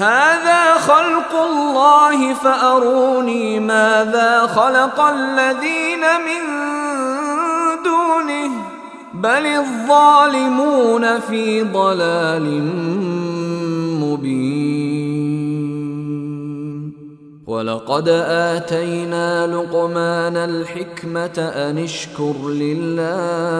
هذا خلق الله فأروني ماذا خلق الذين من دونه بل الظالمون في ضلال مبين. ولقد آتينا لقمان الحكمة أن اشكر لله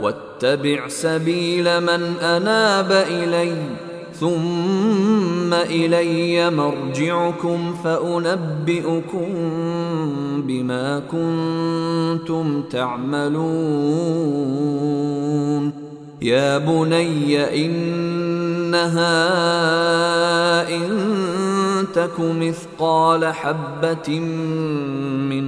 واتبع سبيل من أناب إلي ثم إلي مرجعكم فأنبئكم بما كنتم تعملون. يا بني إنها إن تك مثقال حبة من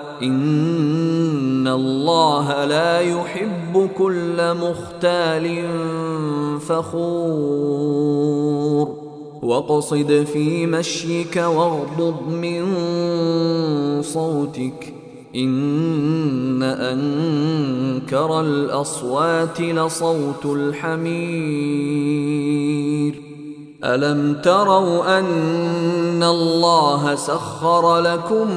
إن الله لا يحب كل مختال فخور. واقصد في مشيك واغضض من صوتك. إن أنكر الأصوات لصوت الحمير. ألم تروا أن الله سخر لكم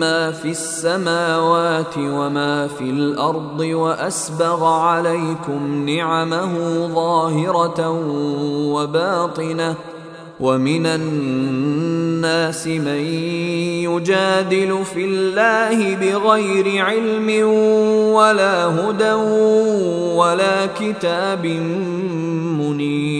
ما في السماوات وما في الأرض وأسبغ عليكم نعمه ظاهرة وباطنة ۖ ومن الناس من يجادل في الله بغير علم ولا هدى ولا كتاب منير.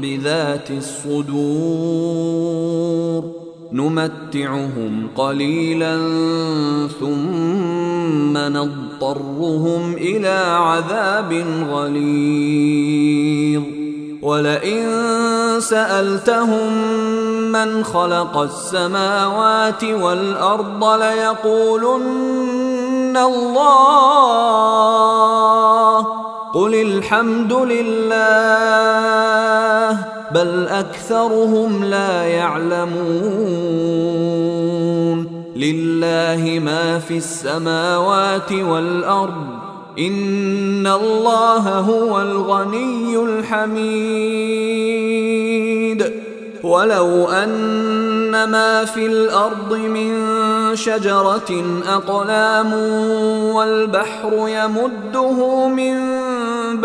بذات الصدور نمتعهم قليلا ثم نضطرهم إلى عذاب غليظ. ولئن سألتهم من خلق السماوات والأرض ليقولن الله قل الحمد لله بل أكثرهم لا يعلمون لله ما في السماوات والأرض ان الله هو الغني الحميد. ولو ان ما في الأرض من شجره اقلام والبحر يمده من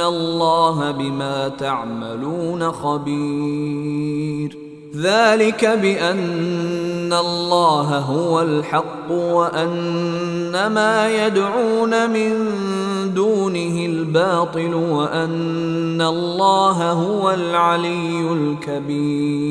وان الله بما تعملون خبير. ذلك بان الله هو الحق وان ما يدعون من دونه الباطل وان الله هو العلي الكبير.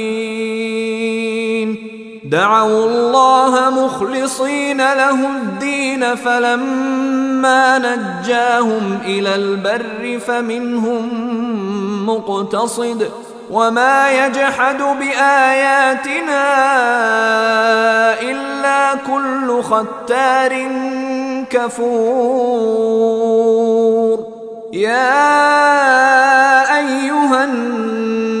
دعوا الله مخلصين له الدين فلما نجاهم إلى البر فمنهم مقتصد وما يجحد بآياتنا إلا كل ختار كفور. يا أيها الناس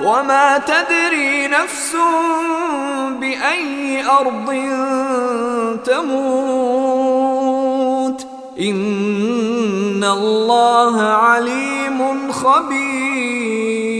وما تدري نفس بأي أرض تموت. إن الله عليم خبير.